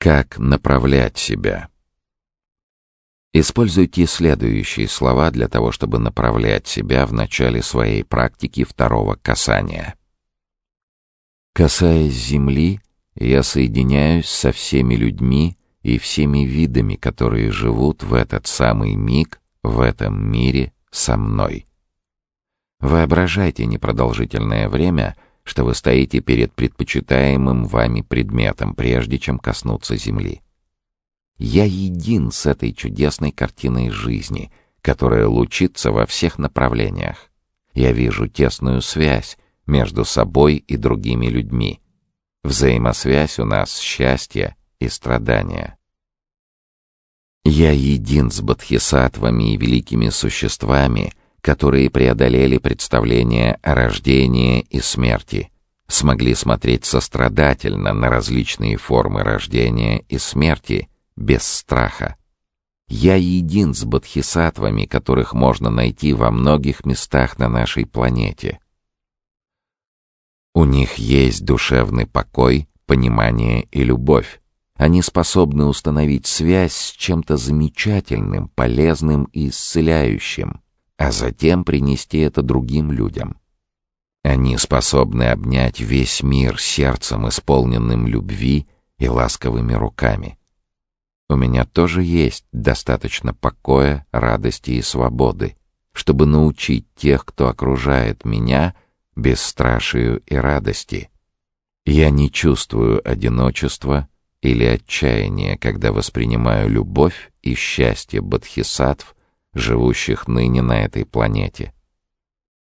Как направлять себя? Используйте следующие слова для того, чтобы направлять себя в начале своей практики второго касания. Касаясь земли, я соединяюсь со всеми людьми и всеми видами, которые живут в этот самый миг, в этом мире со мной. Воображайте непродолжительное время, что вы стоите перед предпочитаемым вами предметом, прежде чем коснуться земли. Я един с этой чудесной картиной жизни, которая лучится во всех направлениях. Я вижу тесную связь между собой и другими людьми. Взаимосвязь у нас счастье и страдания. Я един с бодхисаттвами и великими существами, которые преодолели представление о рождении и смерти, смогли смотреть сострадательно на различные формы рождения и смерти без страха. Я един с бодхисаттвами, которых можно найти во многих местах на нашей планете. У них есть душевный покой, понимание и любовь. Они способны установить связь с чем-то замечательным, полезным и исцеляющим а затем принести это другим людям. Они способны обнять весь мир сердцем, исполненным любви и ласковыми руками. У меня тоже есть достаточно покоя, радости и свободы, чтобы научить тех, кто окружает меня, бесстрашию и радости. Я не чувствую одиночества или отчаяния, когда воспринимаю любовь и счастье бодхисаттв живущих ныне на этой планете.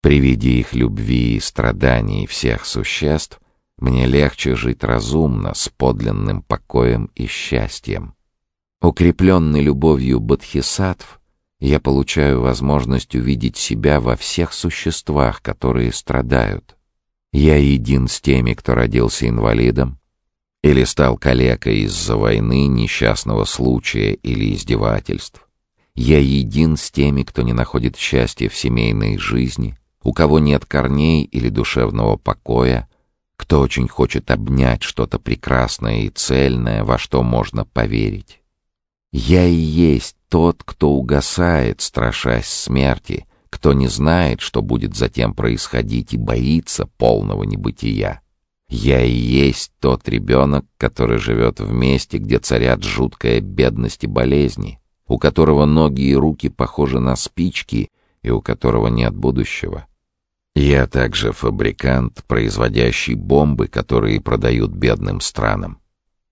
При их любви и страданий всех существ мне легче жить разумно, с подлинным покоем и счастьем. Укрепленный любовью бодхисаттв, я получаю возможность увидеть себя во всех существах, которые страдают. Я един с теми, кто родился инвалидом, или стал калекой из-за войны, несчастного случая или издевательств. Я един с теми, кто не находит счастья в семейной жизни, у кого нет корней или душевного покоя, кто очень хочет обнять что-то прекрасное и цельное, во что можно поверить. Я и есть тот, кто угасает, страшась смерти, кто не знает, что будет затем происходить и боится полного небытия. Я и есть тот ребенок, который живет в месте, где царят жуткая бедность и болезни, у которого ноги и руки похожи на спички и у которого нет будущего. Я также фабрикант, производящий бомбы, которые продают бедным странам.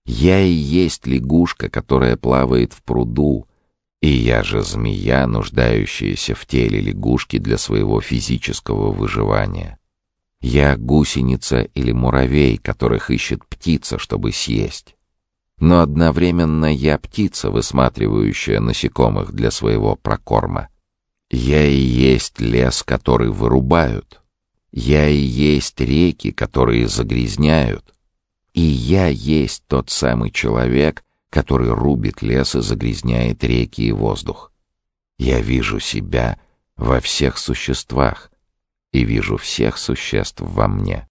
Я и есть лягушка, которая плавает в пруду, и я же змея, нуждающаяся в теле лягушки для своего физического выживания. Я гусеница или муравей, которых ищет птица, чтобы съесть но одновременно я птица, высматривающая насекомых для своего прокорма. Я и есть лес, который вырубают. Я и есть реки, которые загрязняют. И я есть тот самый человек, который рубит лес и загрязняет реки и воздух. Я вижу себя во всех существах и вижу всех существ во мне.